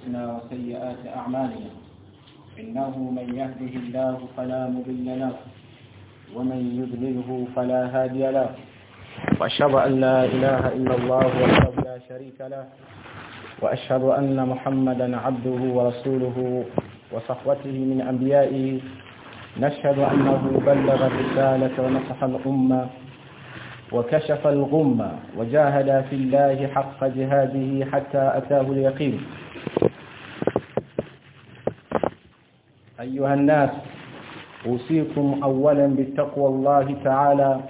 أنفسنا وسيئات أعمالنا. إنه من يهده الله فلا مضل له ومن يضلله فلا هادي له. وأشهد أن لا إله إلا الله وحده لا شريك له وأشهد أن محمدا عبده ورسوله وصحوته من أنبيائه. نشهد أنه بلغ الرسالة ونصح الأمة وكشف الغمة وجاهد في الله حق جهاده حتى أتاه اليقين. أيها الناس أوصيكم أولا بتقوى الله تعالى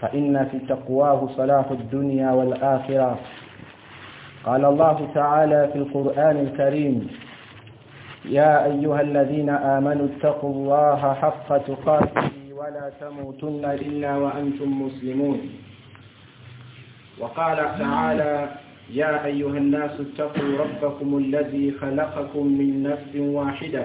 فإن في تقواه صلاح الدنيا والآخرة. قال الله تعالى في القرآن الكريم يا أيها الذين آمنوا اتقوا الله حق تقاته ولا تموتن إلا وأنتم مسلمون. وقال تعالى يا أيها الناس اتقوا ربكم الذي خلقكم من نفس واحدة.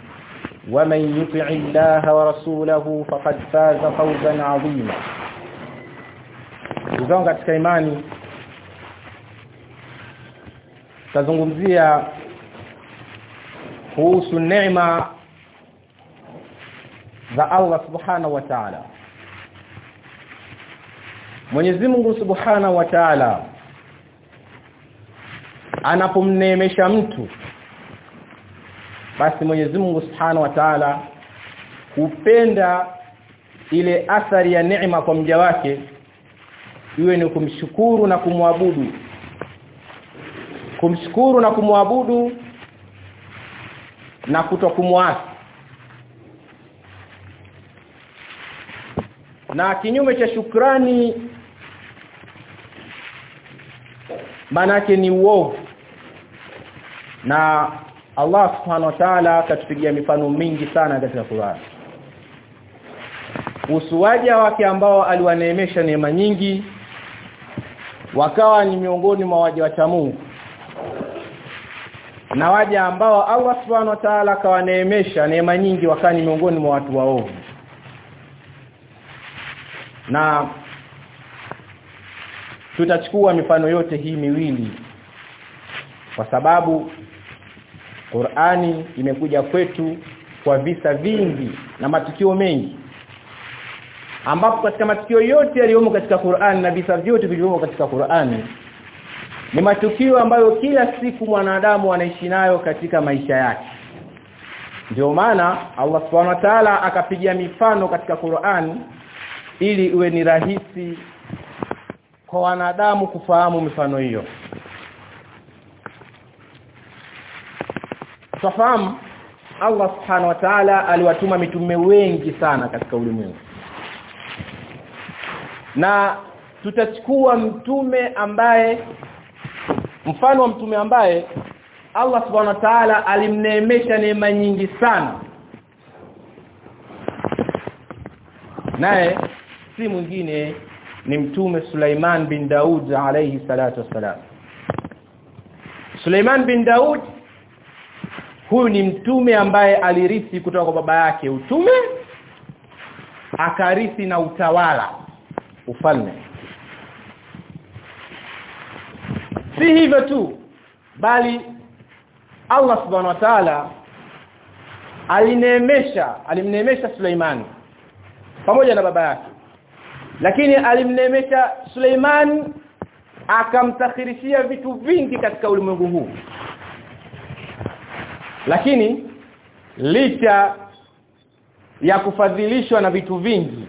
ومن يطع الله ورسوله فقد فاز فوزا عظيما Uzangu katika imani tazungumzia kuhusu neema za Allah Subhanahu wa Ta'ala Mwenyezi Mungu Subhanahu wa Ta'ala anapomneemesha mtu basi Mwenyezi Mungu Subhanahu wa Ta'ala hupenda ile athari ya neema kwa mja wake iwe ni kumshukuru na kumwabudu. Kumshukuru na kumwabudu na kutokumwasi. Na kinyume cha shukrani manake ni uovu. Na Allah subhanahu wa ta'ala katupigia mifano mingi sana katika Qur'an. Usuwaja wake ambao aliwaneemesha neema nyingi wakawa ni miongoni mwa waja wa Mungu na waja ambao Allah subhanahu wa ta'ala akawaneemesha neema nyingi wakawa ni miongoni mwa watu waovu. Na tutachukua mifano yote hii miwili kwa sababu Qur'ani imekuja kwetu kwa visa vingi na matukio mengi ambapo katika matukio yote yaliyomo katika Qur'an na visa vyote vilivyomo katika Qur'ani ni matukio ambayo kila siku mwanadamu anaishi nayo katika maisha yake. Ndio maana Allah Subhanahu wa Ta'ala akapigia mifano katika Qur'an ili iwe ni rahisi kwa wanadamu kufahamu mifano hiyo Tufahamu Allah Subhanahu wa Ta'ala aliwatuma mitume wengi sana katika ulimwengu. Na tutachukua mtume ambaye mfano wa mtume ambaye Allah Subhanahu wa Ta'ala alimneemesha neema nyingi sana. Naye si mwingine ni mtume Sulaiman bin Daud alayhi salatu wassalam. Sulaiman bin Daud huyu ni mtume ambaye alirithi kutoka kwa baba yake utume akarithi na utawala ufalme. Si hivyo tu bali Allah subhanahu wa ta'ala alineemesha alimneemesha Suleiman pamoja na baba yake. Lakini alimneemesha Suleiman akamtakhirishia vitu vingi katika ulimwengu huu lakini licha ya kufadhilishwa na vitu vingi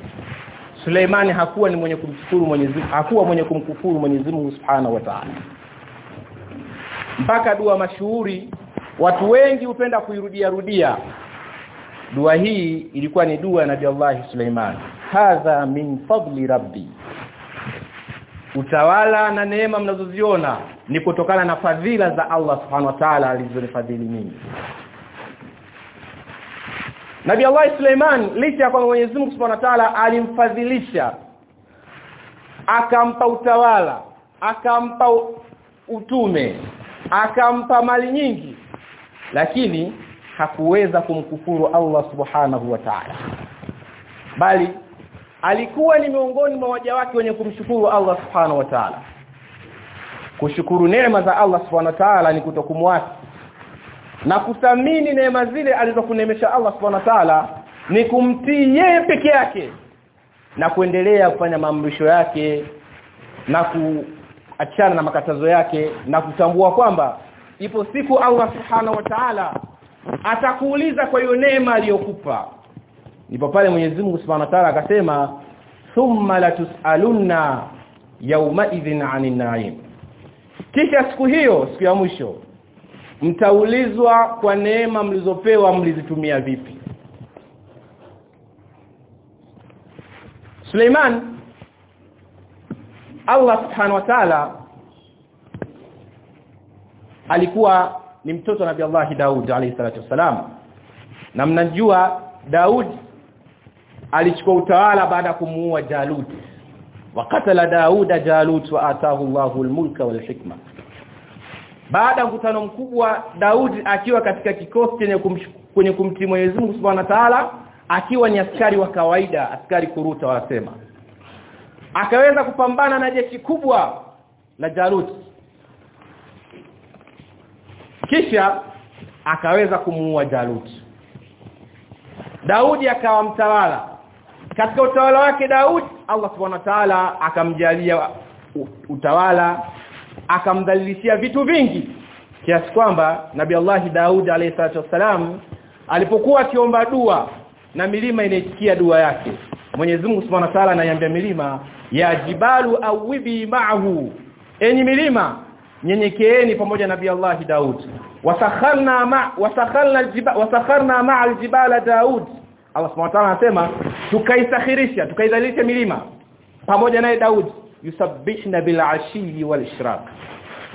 Suleimani hakuwa ni mwenye kumshukuru Mwenyezi hakuwa mwenye kumkufuru Mwenyezi Mungu Subhanahu wa Ta'ala. Mpaka dua mashuhuri watu wengi hupenda kuirudia rudia. Dua hii ilikuwa ni dua ya Nabii Allah suleimani. Hadha min fadli rabbi utawala na neema mnazoziona ni kutokana na fadhila za Allah subhanahu wa ta'ala alizonifadhili mimi. Nabii Allah Suleiman licha ya kwamba Mwenyezi Mungu Subhanahu wa Ta'ala alimfadhilisha akampa utawala akampa utume akampa mali nyingi lakini hakuweza kumkufuru Allah Subhanahu wa Ta'ala. Bali alikuwa ni miongoni mwa waja wake wenye kumshukuru Allah Subhanahu wa Ta'ala. Kushukuru neema za Allah Subhanahu wa Ta'ala ni kutokumwasi na kuthamini neema zile alizokunemesha Allah Subhanahu wa Ta'ala ni kumtii yeye peke yake na kuendelea kufanya maamrisho yake na kuachana na makatazo yake na kutambua kwamba ipo siku Allah Subhanahu wa Ta'ala atakuuliza kwa hiyo neema aliyokupa ndipo pale Mwenyezi Mungu Subhanahu wa Ta'ala akasema thumma latusalunna yawma idhin 'anil na'im. Kisha siku hiyo siku ya mwisho mtaulizwa kwa neema mlizopewa mlizitumia vipi. Suleiman Allah Subhanahu wa Ta'ala alikuwa ni mtoto wa nabii Allah Daud alayhi salatu wasalam na mnajua Daud alichukua utawala baada ya kumuua Jalut. Wakatala Dauda Jalut wa atahu Allahu al-mulka wal hikma. Baada mkutano mkubwa Daudi akiwa katika kikosi chenye kwenye kumtii Mwenyezi Mungu Subhanahu wa Ta'ala akiwa ni askari wa kawaida askari kuruta wanasema. Akaweza kupambana na jeshi kubwa la Jalut. Kisha akaweza kumuua Jalut. Daudi akawa mtawala katika utawala wake Daud Allah Subhanahu wa Ta'ala akamjalia utawala akamdhalilishia vitu vingi kiasi kwamba Nabii Allah Daud alayhi wasalam alipokuwa akiomba dua na milima inaitikia dua yake Mwenyezi Mungu Subhanahu wa Ta'ala anaiambia milima ya jibalu awibi ma'ahu. Enyi milima nyenyekeeni pamoja na Nabii Allah Daud wasakhalna ma wasakhalna jibala wasakhalna ma'a aljibala Daud Allah Subhanahu wa Ta'ala anasema tukaisakhirisha tukaidhalilisha milima. Pamoja naye Daud yusabbihna wal ishraq.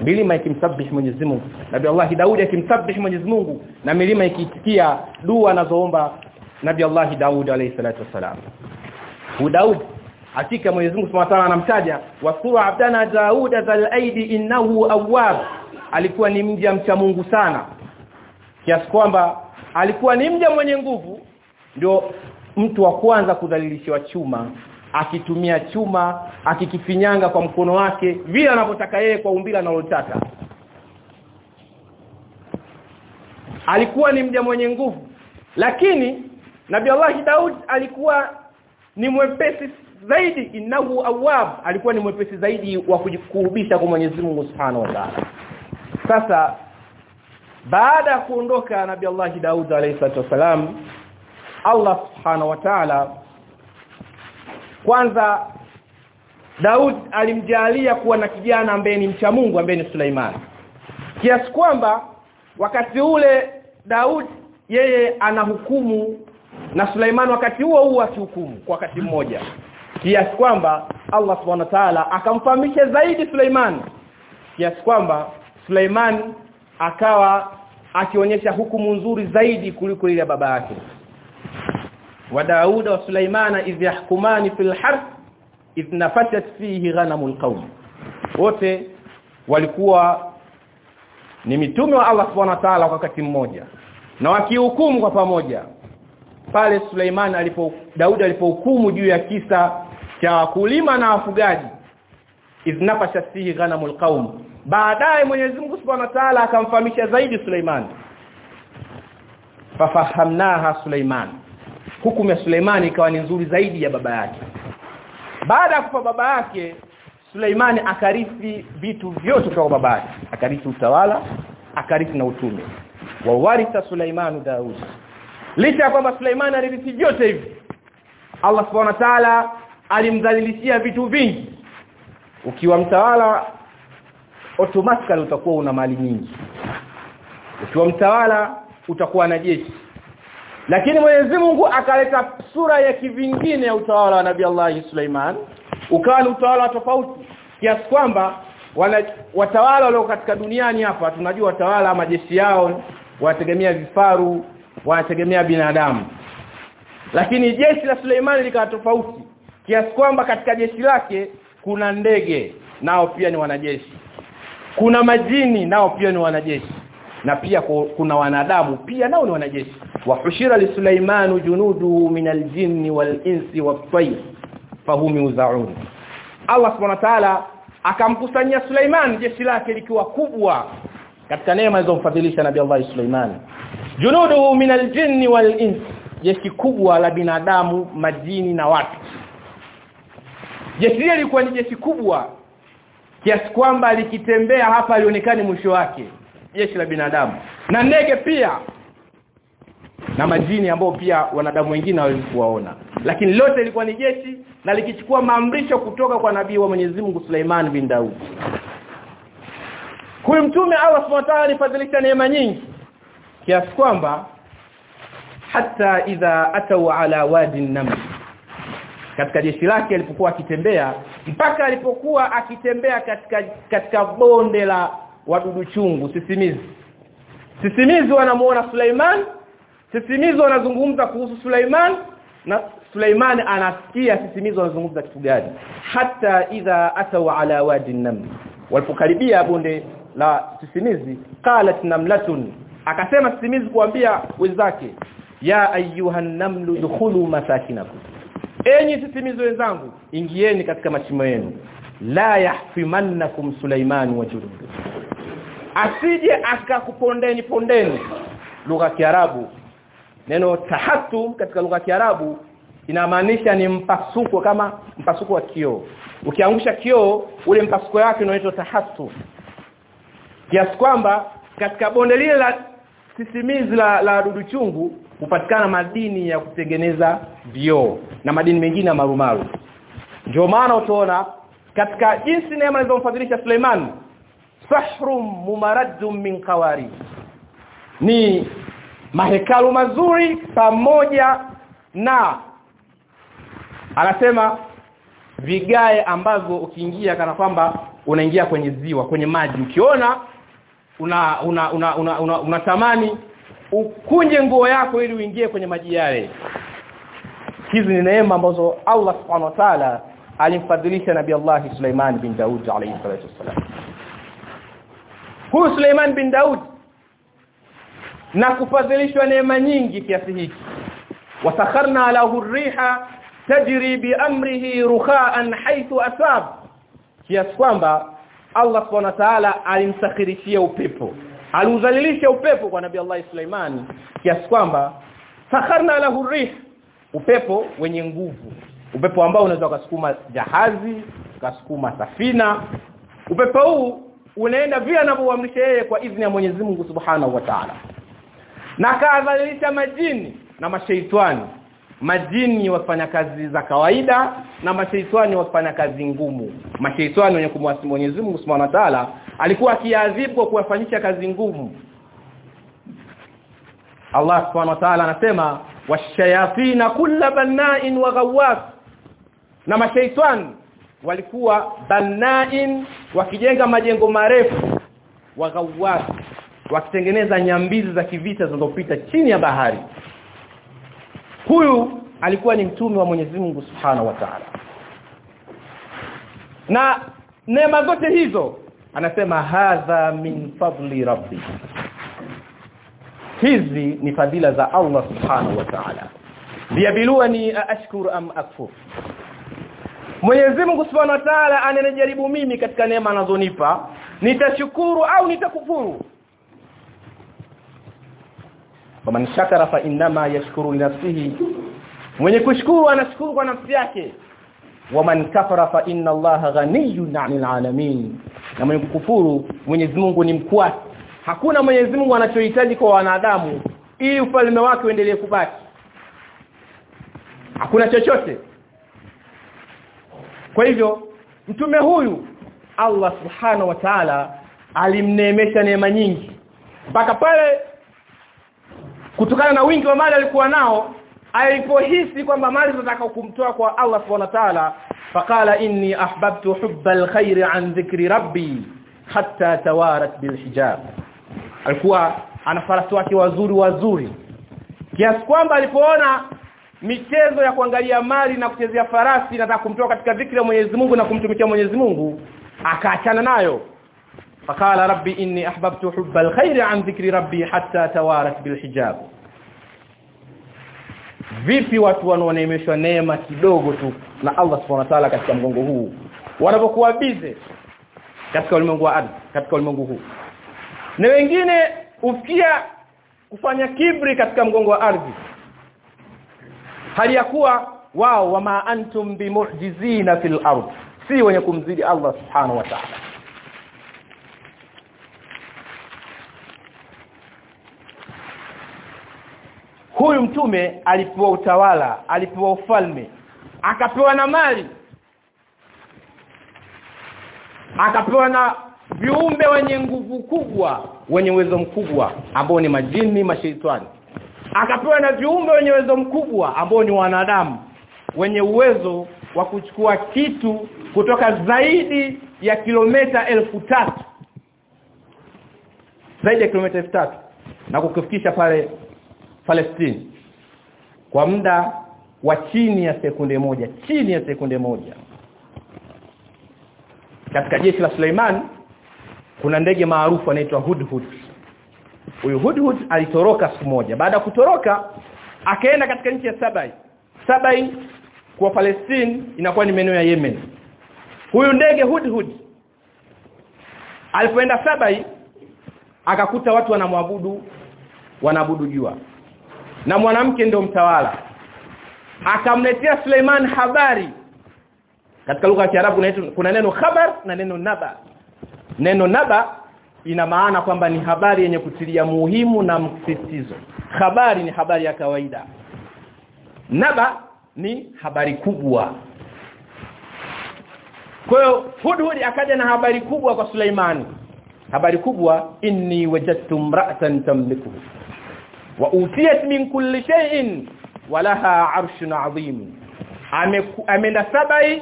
Milima ikimsabbih Mwenyezi Mungu. Nabii Allah Daudi akimsabbih Mwenyezi Mungu na milima ikiitikia dua anazoomba Nabii Allah Daudi alayhi salatu wasalam hu Daud hakika Mwenyezi Mungu Subhanahu wa Ta'ala anamtaja wasura abdana Daud zal aidi innahu awwab. Alikuwa ni mja mcha Mungu sana. Kiasi kwamba alikuwa ni mja mwenye nguvu ndio mtu wa kwanza kudhalilishiwa chuma akitumia chuma akikifinyanga kwa mkono wake vile anavyotaka yeye kwa umbila analotaka alikuwa ni mja mwenye nguvu lakini Nabii Allah Daud alikuwa ni mwepesi zaidi innahu awwab alikuwa ni mwepesi zaidi wa kujikurubisha kwa Mwenyezi Mungu Subhanahu wa Ta'ala. Sasa baada ya kuondoka Nabii Allah Daud alayhi salatu wasalam Allah Subhanahu wa Ta'ala. Kwanza Daud alimjalia kuwa na kijana ambaye ni mcha Mungu ambaye ni Suleiman. Kiasi kwamba wakati ule Daud yeye anahukumu na Suleiman wakati huo huo akihukumu kwa wakati mmoja. Kiasi kwamba Allah Subhanahu wa Ta'ala akamfahamisha zaidi Suleiman. Kiasi kwamba Suleiman akawa akionyesha hukumu nzuri zaidi kuliko ile ya baba yake wa Dauda wa Sulaimana idh yahkumani fil harf idh nafatat fihi ghanamul qawm. Wote walikuwa ni mitume wa Allah Subhanahu wa Ta'ala kwa wakati mmoja na wakihukumu kwa pamoja. Pale Suleiman alipo Daudi alipohukumu juu ya kisa cha wakulima na wafugaji idh nafashat fihi ghanamul qawm. Baadaye Mwenyezi Mungu Subhanahu wa Ta'ala akamfahamisha zaidi sulaiman fafahamnaha Suleiman hukumu ya Suleimani ikawa ni nzuri zaidi ya baba yake. Baada ya kufa baba yake Suleimani akarithi vitu vyote kwa baba yake. Akarithi utawala akarithi na utume. Wa waritha Suleimanu Daud. Licha ya kwamba Suleimani alirithi vyote hivi Allah Subhanahu wa Ta'ala alimdhalilishia vitu vingi. Ukiwa mtawala automatically utakuwa una mali nyingi. Ukiwa mtawala utakuwa na jeshi lakini Mwenyezi Mungu akaleta sura ya kivingine ya utawala wa Nabii Allah Suleiman ukawa ni utawala wa tofauti kiasi kwamba watawala walio katika duniani hapa tunajua watawala majeshi yao wanategemea vifaru wanategemea binadamu. Lakini jeshi la Suleimani likawa tofauti kiasi kwamba katika jeshi lake kuna ndege nao pia ni wanajeshi. Kuna majini nao pia ni wanajeshi. Na pia kuna wanadamu pia nao ni wanajeshi wa hushira li sulaiman junudu min aljinni wal insi wat tayr fahum yuzaun Allah subhanahu wa ta'ala akamkusanyia Suleiman jeshi lake likiwa kubwa katika neema alizomfadhilisha Nabii Allah Suleiman. Junudu min aljinni wal insi jeshi kubwa la binadamu majini na watu. Jeshi hili lilikuwa ni jeshi kubwa kiasi kwamba likitembea hapa alionekani mwisho wake jeshi la binadamu. Na ndege pia na majini ambao pia wanadamu wengine hawezi kuwaona. Lakini lote ilikuwa ni jeshi na likichukua maamrisho kutoka kwa nabii wa Mwenyezi Mungu Suleiman bin Daud. Huyu mtume Allah Subhanahu wa ta'ala alifadhilisha neema nyingi kiasi kwamba hata idha atau ala wadi naml katika jeshi lake alipokuwa akitembea mpaka alipokuwa akitembea katika katika bonde la wadudu chungu sisimizi. Sisimizi wanamuona Suleiman sisimizi anazungumza kuhusu Suleiman na Suleiman anasikia sisimizo anazungumza kitu gani? Hata idha atau ala wadi naml walipokaribia bonde la sisimizi qalat namlatun. Akasema sisimizi kuambia wenzake ya ayuha namlu dukhulu masakinakum. Enyi sisimizi wenzangu ingieni katika mashimo yenu. La yahfimannakum Suleiman wa junudu asije akakupondeni pondeni. Lugha ya Kiarabu neno tahattum katika lugha ya Kiarabu inamaanisha ni mpasuko kama mpasuko wa kioo. Ukiangusha kioo ule mpasuko wake unaitwa tahattum kiasi kwamba katika bonde lile la sisimizi la, la dudu chungu hupatikana madini ya kutengeneza vioo na madini mengine ya marumaru. Ndio maana utaona katika jinsi neema alizomfadhilisha Suleiman sahrum mumaraddum min qawari ni mahekalu mazuri pamoja na anasema vigae ambavyo ukiingia kana kwamba unaingia kwenye ziwa kwenye maji. Ukiona una una una una, una, unatamani ukunje nguo yako ili uingie kwenye maji yale. Hizi ni neema ambazo Allah subhanahu wa ta'ala alimfadhilisha nabii Allah Suleiman bin Daud alayhi salatu wasalam huyu Suleiman bin Daud na kufadhilishwa neema nyingi kiasi hiki. Wasakharna lahu riha tajri bi amrihi rukhaan haythu asab. Kiasi kwamba Allah subhanahu wa ta'ala alimsakhirishia upepo. Aliuzalilisha upepo kwa nabii Allah Suleiman kiasi kwamba sakharna lahu rih upepo wenye nguvu. Upepo ambao unaweza kusukuma jahazi ukasukuma safina. Upepo huu unaenda vile anavyoamrisha yeye kwa idhini ya Mwenyezi Mungu Subhanahu wa Ta'ala na kaadhalilisha majini na masheitani majini wafanya kazi za kawaida na mashaitani wafanya kazi ngumu. Masheitani wenye kumwasi Mwenyezi Mungu Subhanahu wa Ta'ala alikuwa akiadhibu kwa kuwafanyisha kazi ngumu. Allah Subhanahu wa Ta'ala anasema washayatina kulla banna'in wa ghawwas na mashaitani walikuwa banna'in wakijenga majengo marefu wa ghawwas wakitengeneza nyambizi za kivita zinazopita chini ya bahari. Huyu alikuwa ni mtume wa Mwenyezi Mungu Subhanahu wa Ta'ala. Na neema zote hizo anasema hadha min fadli rabbi. Hizi ni fadhila za Allah Subhanahu wa Ta'ala. Liyabiluani ashkuru am akfur Mwenyezi Mungu Subhanahu wa Ta'ala ananijaribu mimi katika neema anazonipa. Nitashukuru au nitakufuru Waman shakara fa innama yashkuru li nafsihi. Mwenye kushukuru anashukuru kwa nafsi yake. Waman kafara fa inna Allaha ghaniyyun 'anil 'alamin. Na mwenye kukufuru Mwenyezi Mungu ni mkwasi. Hakuna Mwenyezi Mungu anachohitaji kwa wanadamu ili ufalme wake uendelee kubaki. Hakuna chochote. Kwa hivyo mtume huyu Allah Subhanahu wa Ta'ala alimneemesha neema nyingi. Mpaka pale kutokana na wingi wa mali alikuwa nao alipohisi kwamba mali zinataka kumtoa kwa Allah subhanahu wa ta'ala faqala inni ahbabtu hubba alkhair an dhikri rabbi hatta tawarat bilhijab. Alikuwa ana farasi wake wazuri wazuri. Kiasi kwamba alipoona michezo ya kuangalia mali na kuchezea farasi nataka kumtoa katika dhikri ya Mwenyezi Mungu na kumtumikia Mwenyezi Mungu akaachana nayo فقال ربي إني أحببت حب الخير عن ذكر ربي حتى توارت بالحجاب vipi watu wanaoneemeshwa neema kidogo tu na Allah Subhanahu wa ta'ala katika mgongo huu wanapokuwa bize katika ulimwengu wa ardhi katika ulimwengu huu na wengine ufikia kufanya kibri katika mgongo wa ardhi hali ya kuwa wao wama antum bimu'jizina fil ard si wenye kumzidi Allah Subhanahu wa ta'ala Huyu mtume alipewa utawala alipewa ufalme akapewa na mali akapewa na viumbe wenye nguvu kubwa wenye uwezo mkubwa ambao ni majini mashaitani akapewa na viumbe wenye uwezo mkubwa ambao ni wanadamu wenye uwezo wa kuchukua kitu kutoka zaidi ya kilomita elfu tatu. Zaidi ya kilomita elfu tatu. Na kukifikisha pale Palestine kwa muda wa chini ya sekunde moja chini ya sekunde moja. Katika jeshi la Suleiman kuna ndege maarufu anaitwa Hudhud. Huyu Hudhud alitoroka siku moja. Baada ya kutoroka akaenda katika nchi ya Sabai. Sabai kwa Palestine inakuwa ni maeneo ya Yemen. Huyu ndege Hudhud alipoenda Sabai akakuta watu wanamwabudu wanaabudu jua na mwanamke ndio mtawala. Akamletea Suleiman habari. Katika lugha ya Kiarabu kuna neno khabar na neno naba. Neno naba ina maana kwamba ni habari yenye kutilia muhimu na msisitizo. Habari ni habari ya kawaida. Naba ni habari kubwa. Kwa hiyo Hudhud akaja na habari kubwa kwa Suleimani habari kubwa inni wajadtu mraatan tamlikuhu wa utiyat min kulli shay'in walaha 'arshun 'azim. Ameenda sabai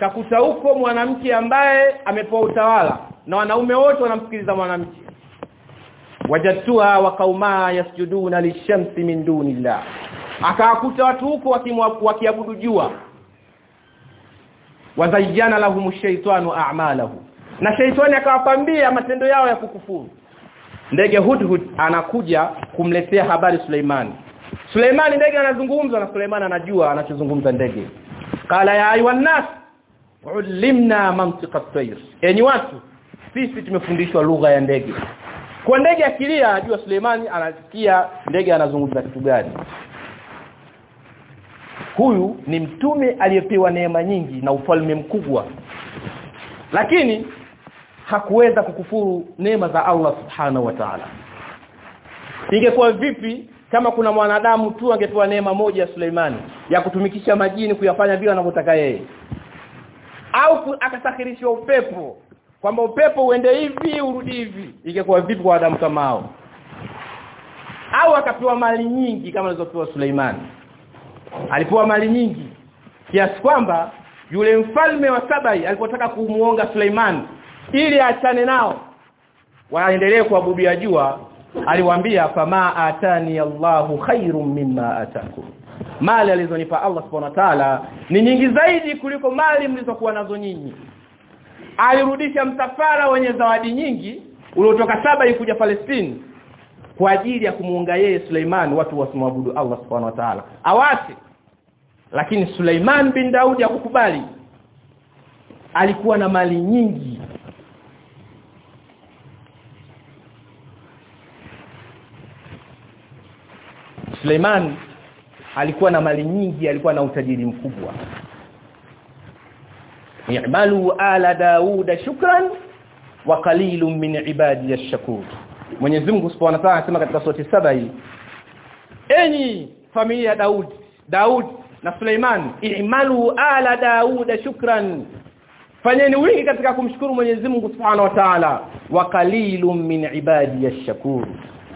kakuta huko mwanamke ambaye amepoa utawala na wanaume wote wanamsikiliza mwanamke. Wajadtuha wa qauma yasjuduna lishamsi min dunillah. Akawakuta watu huko wakiabudu jua. Wazayyana lahum shaytanu a'malahu. Na shaytani akawapambia matendo yao ya kukufuru ndege hudhud anakuja kumletea habari Suleimani Suleimani ndege anazungumza na Suleimani anajua anachozungumza ndege. Kala ya ayuhan nas ulimna mantiqa at-tayr. Yaani watu sisi tumefundishwa lugha ya ndege. Kwa ndege akilia anajua Suleimani anasikia ndege anazungumza kitu gani. Huyu ni mtume aliyepewa neema nyingi na ufalme mkubwa. Lakini hakuweza kukufuru neema za Allah subhanahu wa ta'ala. Ingekuwa vipi kama kuna mwanadamu tu angepewa neema moja ya Suleimani ya kutumikisha majini kuyafanya vile anavyotaka yeye? Au akasafirishwa upepo kwamba upepo uende hivi urudi hivi. Ingekuwa vipi kwa Adamu kama hao? Au akapewa mali nyingi kama alizopewa Suleimani? Alipewa mali nyingi kiasi kwamba yule mfalme wa Sabai alipotaka kumuonga Suleiman ili achane nao. Waendelee kuabudia jua aliwaambia fama atani Allahu khairum mimma atakum. Mali alizonipa Allah subhanahu wa ta'ala ni nyingi zaidi kuliko mali mlizokuwa nazo nyinyi. Alirudisha msafara wenye zawadi nyingi uliotoka saba ikuja Palestine kwa ajili ya kumuunga yeye Suleiman watu wasimwabudu Allah subhanahu wa ta'ala. Awasi. Lakini Suleiman bin Daudi akukubali alikuwa na mali nyingi Suleiman alikuwa na mali nyingi alikuwa na utajiri mkubwa. I'malu ala dauda shukran wa qalilun min ibadi ash-shakur. Mwenyezi Mungu Subhanahu wa Ta'ala anasema katika sura saba hii enyi familia ya Daud Daud na Suleiman i'malu ala dauda shukran. Fanyeni wingi katika kumshukuru Mwenyezi Mungu Subhanahu wa Ta'ala wa qalilun min ibadi ash-shakur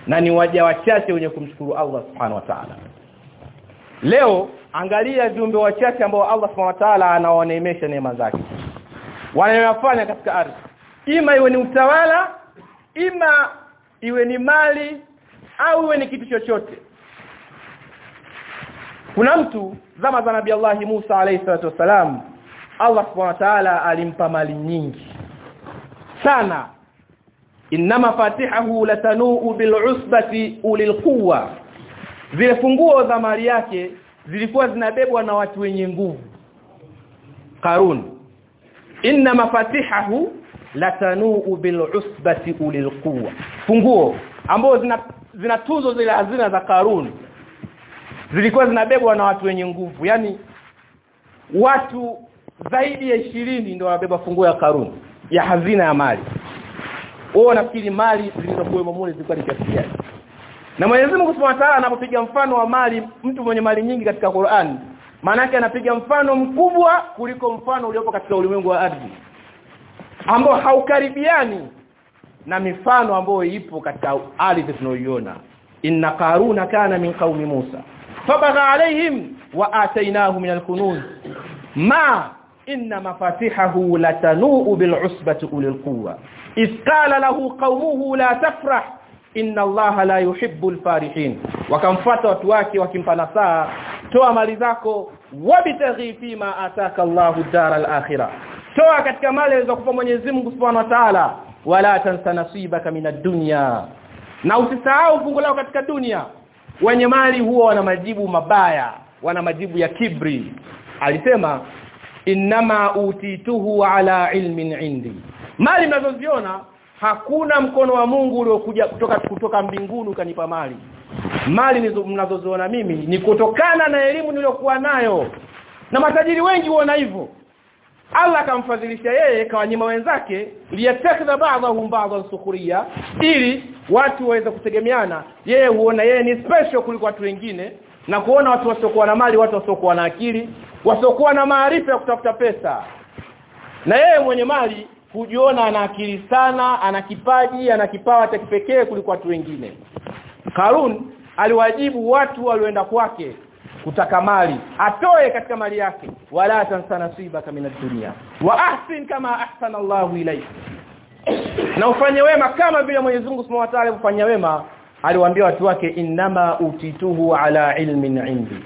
na ni waja wachache wenye kumshukuru Allah Subhanahu wa Ta'ala. Leo angalia viumbe wachache ambao Allah Subhanahu wa Ta'ala anawaneemesha neema zake. Wanayofanya katika ardhi. Ima iwe ni utawala ima iwe ni mali au iwe ni kitu chochote. Kuna mtu zama za nabii Allah Musa alayhi salatu wasalam Allah subhanahu wa ta'ala alimpa mali nyingi. Sana inma mafatihahu latanuu bil'usbati ulil quwwa. Zile funguo za mali yake zilikuwa zinabebwa na watu wenye nguvu. Karun inna mafatihahu latanuu bil'usbati ulil quwwa. Funguo ambazo zina zinatunzo zile hazina za Karun zilikuwa zinabebwa na watu wenye nguvu. Yani watu zaidi ya ishirini ndio wanabeba funguo ya Karun ya hazina ya mali wao nafikiri mali zilizokuwa mule zilikuwa ni kiasi gani? Na Mwenyezi Mungu Subhanahu wa Ta'ala anapopiga mfano wa mali mtu mwenye mali nyingi katika Qur'an maana yake anapiga mfano mkubwa kuliko mfano uliopo katika ulimwengu wa ardhi ambao haukaribiani na mifano ambayo ipo katika ardhi tunayoiona. Inna qaruna kana min qaumi Musa. Fabagha alaihim wa atainahu min alkunuz ma inna mafatihahu latanuu bil'usbati ulil quwwa إذ قال له قومه لا تفرح إن الله لا يحب الفارحين wakamfuata watu wake wakimpa nasaa toa mali zako wabtaghi fima ataka Allahu dara al-akhirah toa katika mali alizokupa Mwenyezi Mungu Subhanahu wa Ta'ala wala tansa nasibaka minad dunya na usisahau fungu lako katika dunia wenye mali huwa wana majibu mabaya wana majibu ya kibri alisema innama utituhu ala ilmin indi mali mnazoziona hakuna mkono wa Mungu uliokuja kutoka kutoka mbinguni ukanipa mali. Mali mnazoziona mimi ni kutokana na elimu niliyokuwa nayo. Na matajiri wengi huona hivyo. Allah akamfadhilisha yeye kawanyima wenzake liyatakdha ba'dahum ba'dhan sukhriya ili watu waweze kutegemeana. Yeye huona yeye ni special kuliko watu wengine na kuona watu wasiokuwa na mali watu wasiokuwa na akili wasiokuwa na maarifa ya kutafuta pesa. Na yeye mwenye mali kujiona ana akili sana ana kipaji ana kipawa cha kipekee kuliko watu wengine. Karun aliwajibu watu walioenda kwake kutaka mali. Atoe katika mali yake. Wala tansa nasibaka min dunia wa ahsin kama ahsana Allahu ilayk. Na ufanye wema kama vile Mwenyezi Mungu Subhanahu wa Ta'ala ufanya wema aliwaambia watu wake innama utituhu ala ilmin indi.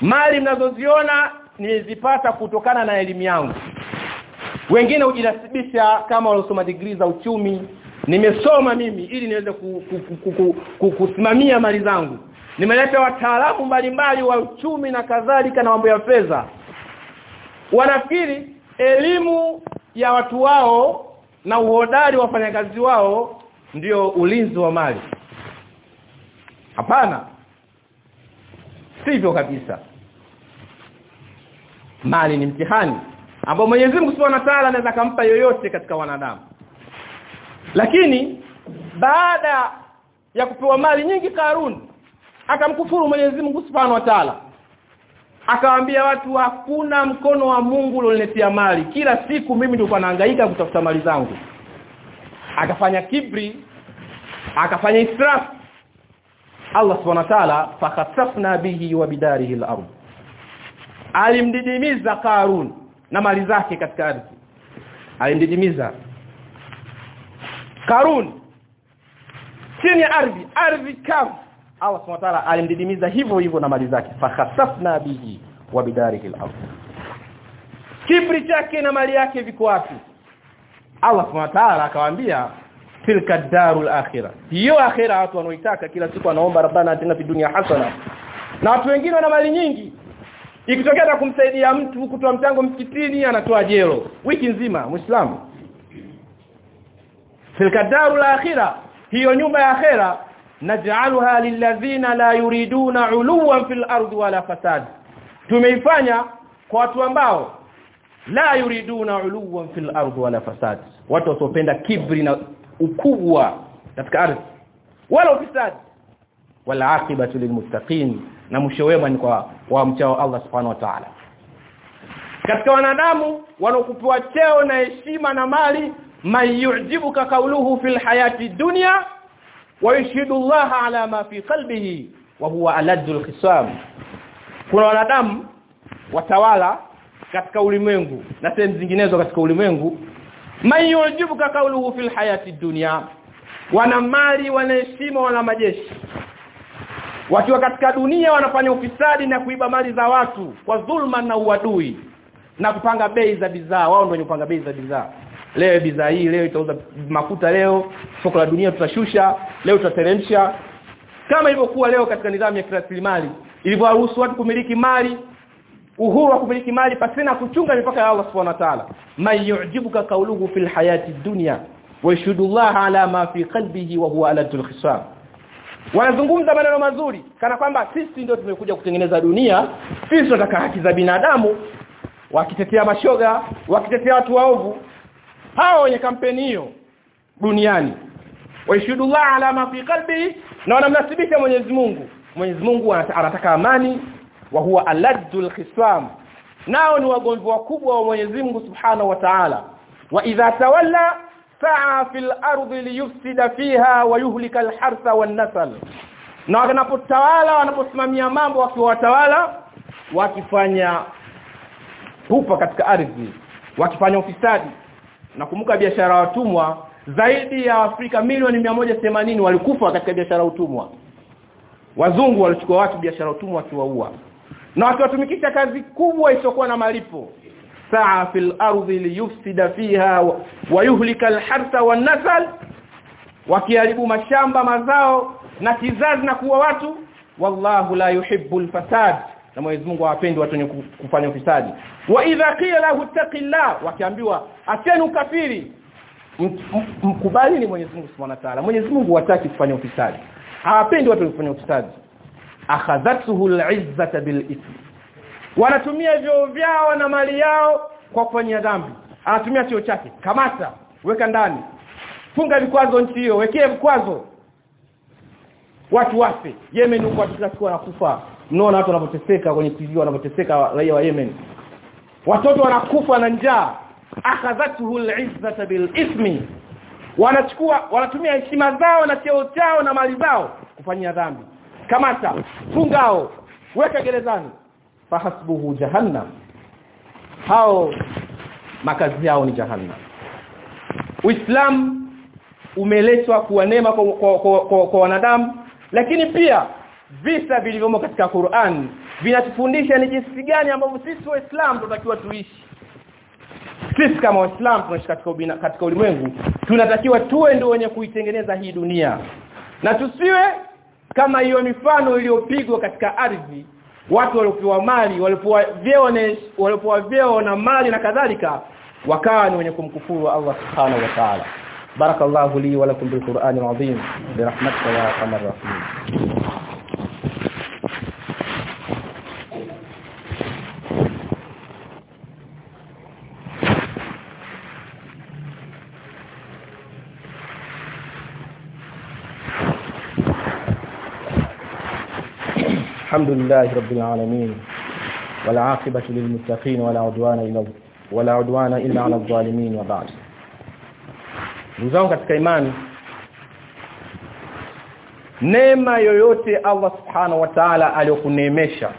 Mali mnazoziona nilizipata kutokana na elimu yangu wengine hujinasibisha kama waliosoma degree za uchumi. Nimesoma mimi ili niweze ku, ku, ku, ku, ku, kusimamia mali zangu. Nimeleta wataalamu mbalimbali wa uchumi na kadhalika na mambo ya fedha. Wanafikiri elimu ya watu wao na uhodari wa wafanyakazi wao ndio ulinzi wa mali. Hapana. Sivyo kabisa. Mali ni mtihani ambao Mwenyezi Mungu Subhanahu wa Ta'ala anaweza kumpa yoyote katika wanadamu. Lakini baada ya kupewa mali nyingi Karun akamkufuru Mwenyezi Mungu Subhanahu wa Ta'ala. Akawaambia watu hakuna mkono wa Mungu ulioniletea mali. Kila siku mimi ndio nahangaika kutafuta mali zangu. Akafanya kibri akafanya israf. Allah Subhanahu wa Ta'ala fakhasafna bihi wa bidarihi al-ard. Alimdidimiza Karun na mali zake katika ardhi. Alimdidimiza Karun. Chini ya ardhi. Ardhi kavu. Allah Subhanahu wa ta'ala alimdidimiza hivyo hivyo na mali zake. Fakhasafna bihi wa bidarihi al-ard. Kibri chake na mali yake viko wapi? Allah Subhanahu wa ta'ala akawaambia tilka darul akhirah. Hiyo akhirah watu wanaoitaka kila siku wanaomba rabbana atina fid dunya hasana. Na watu wengine wana mali nyingi ikitokea na kumsaidia mtu kutoa mchango msikitini anatoa jelo wiki nzima muislamu. Tilka daru lakhira hiyo nyumba ya akhira naj'alha lilladhina la yuriduna uluwan fil ardi wala fasad. Tumeifanya kwa watu ambao la yuriduna uluwan fil ardi wala fasad. Watu wasiopenda kibri na ukubwa katika ardhi. Wala ufisadi. Wala aqibatu lilmuttaqin na mwisho wema ni kwa wa mchao Allah subhanahu wa ta'ala. Katika wanadamu wanaokupewa cheo na heshima na mali mayujibuka kauluhu fil hayati dunya wa yashhadu Allah ala ma fi qalbihi wa huwa aladul khisam kuna wanadamu watawala katika ulimwengu na sehemu zinginezo katika ulimwengu mayujibuka kauluhu fil hayati dunya. Wana mali wana heshima wana majeshi wakiwa katika dunia wanafanya ufisadi na kuiba mali za watu kwa dhulma na uadui na kupanga bei za bidhaa. Wao ndio wenye kupanga bei za bidhaa. Leo bidhaa hii leo itauza mafuta leo soko la dunia tutashusha leo tutateremsha. Kama ilivyokuwa leo katika nidhamu ya kirasilimali ilivyoruhusu watu kumiliki mali uhuru wa kumiliki mali pasina kuchunga mipaka ya Allah Subhanahu wa ta'ala. Mayujibuka kauluhu fil hayati dunya wa yashhadullah ala ma fi qalbihi wa huwa aladul khisam wanazungumza maneno mazuri kana kwamba sisi ndio tumekuja kutengeneza dunia. Sisi tunataka haki za binadamu wakitetea mashoga wakitetea watu waovu. Hao wenye kampeni hiyo duniani waishudullah ala ma fi qalbi na wanamnasibisha Mwenyezi Mungu. Mwenyezi Mungu anataka amani wa huwa aladul khisam nao ni wagonjwa wakubwa wa Mwenyezi Mungu Subhanahu wa Ta'ala. Wa idha tawalla sa'a fil ardi liyufsida fiha wa yuhlika al-harsa wan-nasl na wanapotawala wanaposimamia mambo wakiwatawala wakifanya hupa katika ardhi wakifanya ufisadi. Na nakumbuka biashara watumwa zaidi ya Afrika milioni 180 walikufa katika biashara ya utumwa. Wazungu walichukua watu biashara utumwa wakiwaua. Na wakiwatumikisha kazi kubwa isiyokuwa na malipo saa fil ardi liyufsida fiha wa, yuhlika alharsa wan nasl wakiharibu mashamba mazao na kizazi na kuwa watu. Wallahu la yuhibbu alfasad. Na Mwenyezi Mungu hawapendi watu wenye kufanya ufisadi. Wa idha qila lahu taqillah wakiambiwa acheni ukafiri. Mkubali ni Mwenyezi Mungu Subhanahu wa Ta'ala. Mwenyezi Mungu hataki kufanya ufisadi. Hawapendi watu kufanya ufisadi. Akhadhathu al'izzata bil ithm wanatumia vyoo vyao na mali yao kwa kufanyia dhambi. Anatumia cheo chake. Kamata. Weka ndani. Funga vikwazo nchi hiyo. Wekee vikwazo. Watu wafe. Yemen huko watu siku wanakufa. Mnaona watu wanapoteseka kwenye TV wanapoteseka raia wa Yemen. Watoto wanakufa na njaa. Akhadhathu al'izzata bil ismi wanachukua wanatumia heshima zao na cheo chao na mali zao kufanyia dhambi. Kamata. Fungao. Weka gerezani fahasbuhu jahannam. Hao makazi yao ni jahannam. Uislamu umeletwa kuwa neema kwa, kwa, kwa, kwa, kwa wanadamu lakini pia visa vilivyomo katika Qur'an vinatufundisha ni jinsi gani ambavyo sisi waislamu tunatakiwa tuishi. Sisi kama waislamu tunaishi katika ubina, katika ulimwengu tunatakiwa tuwe ndio wenye kuitengeneza hii dunia. Na tusiwe kama hiyo mifano iliyopigwa katika ardhi watu waliopewa mali waliopewa vyeo na waliopewa vyeo na mali na kadhalika wakawa ni wenye kumkufuru Allah subhanahu wa ta'ala. Barakallahu li wa lakum bil qur'anil azim bi rahmatika ya arhamar rahimin الحمد لله رب العالمين والعاقبة للمتقين ولا عدوان إلا ولا عدوان إلا على الظالمين وبعد Ndugu katika imani neema yoyote Allah Subhanahu wa Ta'ala aliyokuneemesha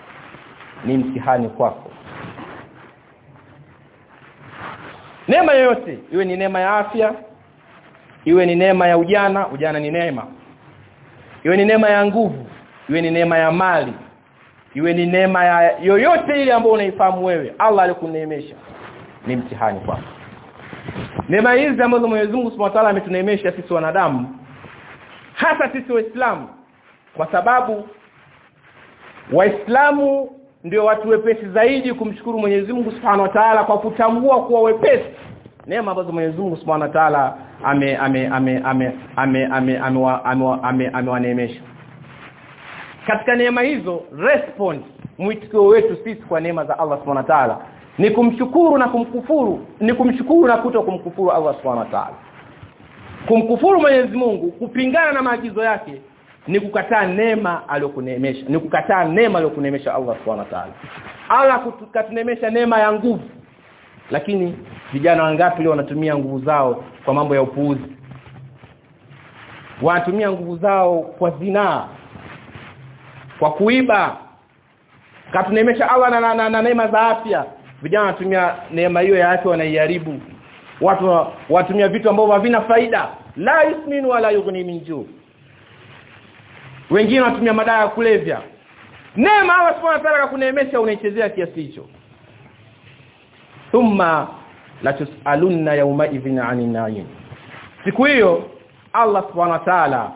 ni mtihani kwako Neema yoyote iwe ni neema ya afya iwe ni neema ya ujana ujana ni neema iwe ni neema ya nguvu iwe ni neema ya mali iwe ni neema ya yoyote ile ambayo unaifahamu wewe Allah alikuneemesha ni mtihani kwako neema hizi ambazo Mwenyezi Mungu Subhanahu wa Ta'ala ametuneemesha sisi wanadamu hasa sisi waislamu kwa sababu waislamu ndio watu wepesi zaidi kumshukuru Mwenyezi Mungu Subhanahu wa Ta'ala kwa kutambua kuwa wepesi neema ambazo Mwenyezi Mungu Subhanahu wa Ta'ala ame ame ame ame ame ame ame amewaneemesha katika neema hizo respond mwitikio wetu sisi kwa neema za Allah Subhanahu wa Ta'ala. Ni kumshukuru na kumkufuru ni kumshukuru na kuto kumkufuru Allah Subhanahu wa Ta'ala. Kumkufuru Mwenyezi Mungu kupingana na maagizo yake ni kukataa neema aliyokuneemesha ni kukataa neema aliyokuneemesha Allah Subhanahu wa Ta'ala. Allah katunemesha neema ya nguvu. Lakini vijana wangapi leo wanatumia nguvu zao kwa mambo ya upuuzi? Wanatumia nguvu zao kwa zinaa kwa kuiba. Katuneemesha Allah na, na, na, na neema za afya. Vijana wanatumia neema hiyo ya afya wanaiharibu. Watu watumia vitu ambavyo havina faida. La yusmin wala yughni min juu wengine wanatumia madawa ya kulevya. Neema Allah subhanahu wa ta'ala kuneemesha unaichezea kiasi hicho. Thumma la tusalunna yawma idhin 'anil na'im. Siku hiyo Allah subhanahu wa ta'ala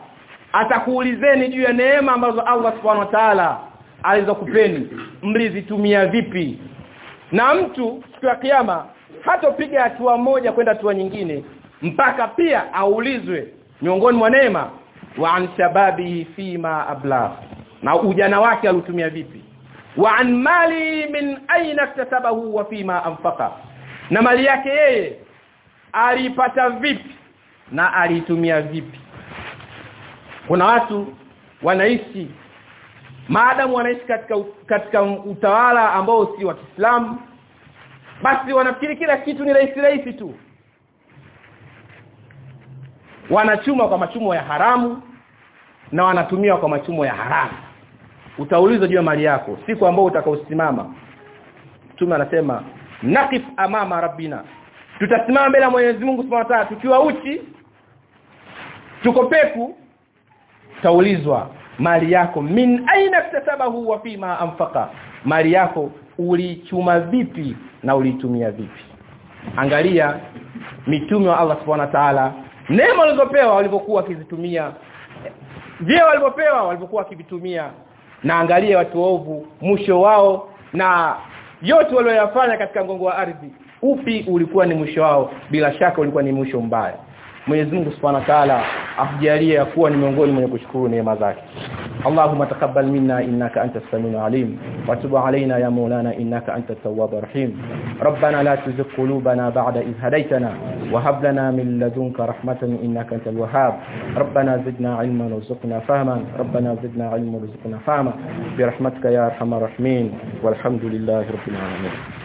atakuulizeni juu ya neema ambazo Allah subhanahu wa ta'ala alizokupeni mlizitumia vipi? Na mtu siku ya kiyama hatopiga hatua moja kwenda hatua nyingine mpaka pia aulizwe miongoni mwa neema wa an shababihi fima abla. Na ujana wake alitumia vipi? Wa an mali min aina iktasabahu wa fima anfaqa. Na mali yake yeye alipata vipi? Na alitumia vipi kuna watu wanaishi maadamu wanaishi katika katika utawala ambao si wa Kiislamu basi wanafikiri kila kitu ni rahisi rahisi tu. Wanachuma kwa machumo ya haramu na wanatumia kwa machumo ya haramu. Utaulizwa juu ya mali yako siku ambao utakaosimama mtume anasema naqif amama rabbina. Tutasimama mbele ya Mwenyezi Mungu Subhanahu wa tukiwa uchi tuko peku taulizwa mali yako min aina ktasabahu wa fima anfaqa. Mali yako ulichuma vipi na ulitumia vipi? Angalia mitume wa Allah Subhanahu wa Ta'ala neema walizopewa walivyokuwa wakizitumia vile walivyopewa walivyokuwa wakivitumia. Na angalia watu waovu mwisho wao na yote walioyafanya katika ngongo wa ardhi upi ulikuwa ni mwisho wao? Bila shaka ulikuwa ni mwisho mbaya Mwenyezi Mungu Subhanahu wa Ta'ala afujalie ya kuwa ni miongoni mwenye kushukuru neema zake اللهم تقبل منا إنك أنت السميع العليم وتب علينا يا مولانا إنك أنت التواب الرحيم ربنا لا تزغ قلوبنا بعد إذ هديتنا وهب لنا من لدنك رحمة إنك أنت الوهاب ربنا زدنا علما وارزقنا فهما ربنا زدنا علما وارزقنا فهما برحمتك يا أرحم الراحمين والحمد لله رب العالمين